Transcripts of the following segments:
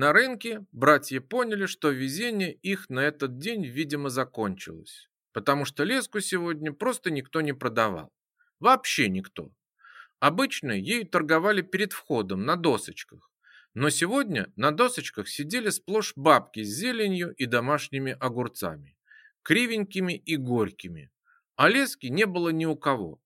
На рынке братья поняли, что везение их на этот день, видимо, закончилось, потому что леску сегодня просто никто не продавал. Вообще никто. Обычно ею торговали перед входом на досочках, но сегодня на досочках сидели сплошь бабки с зеленью и домашними огурцами, кривенькими и горькими, а лески не было ни у кого.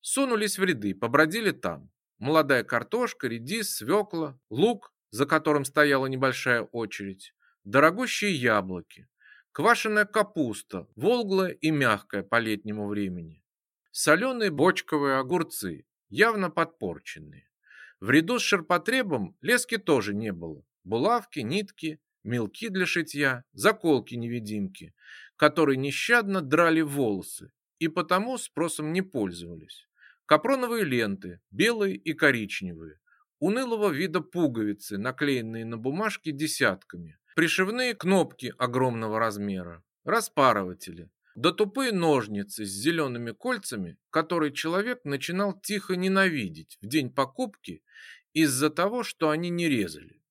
Сунулись в ряды, побродили там. Молодая картошка, редис, свекла, лук, за которым стояла небольшая очередь, дорогущие яблоки, квашеная капуста, волглая и мягкая по летнему времени, соленые бочковые огурцы, явно подпорченные. В ряду с ширпотребом лески тоже не было. Булавки, нитки, мелки для шитья, заколки-невидимки, которые нещадно драли волосы и потому спросом не пользовались. Капроновые ленты, белые и коричневые, унылого вида пуговицы, наклеенные на бумажке десятками, пришивные кнопки огромного размера, распарыватели, да тупые ножницы с зелеными кольцами, которые человек начинал тихо ненавидеть в день покупки из-за того, что они не резали.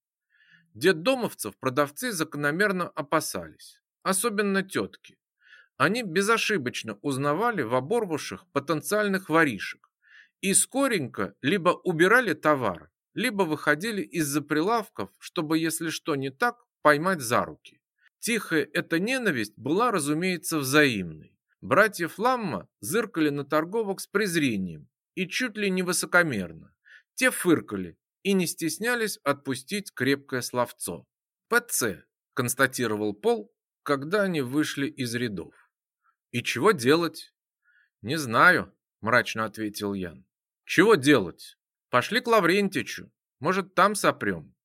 Детдомовцев продавцы закономерно опасались, особенно тетки. Они безошибочно узнавали в оборвавших потенциальных воришек и скоренько либо убирали товар, либо выходили из-за прилавков, чтобы, если что не так, поймать за руки. Тихая эта ненависть была, разумеется, взаимной. Братья Фламма зыркали на торговок с презрением и чуть ли не высокомерно. Те фыркали и не стеснялись отпустить крепкое словцо. «ПЦ», – констатировал Пол, когда они вышли из рядов. «И чего делать?» «Не знаю», – мрачно ответил Ян. «Чего делать? Пошли к Лаврентичу, может, там сопрем».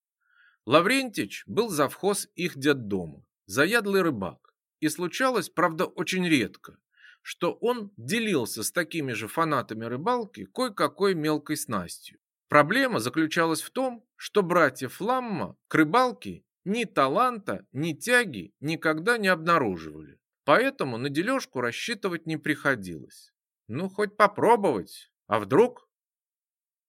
Лаврентич был завхоз их детдома заядлый рыбак. И случалось, правда, очень редко, что он делился с такими же фанатами рыбалки кое-какой мелкой снастью. Проблема заключалась в том, что братья Фламма к рыбалке ни таланта, ни тяги никогда не обнаруживали. Поэтому на дележку рассчитывать не приходилось. Ну, хоть попробовать, а вдруг?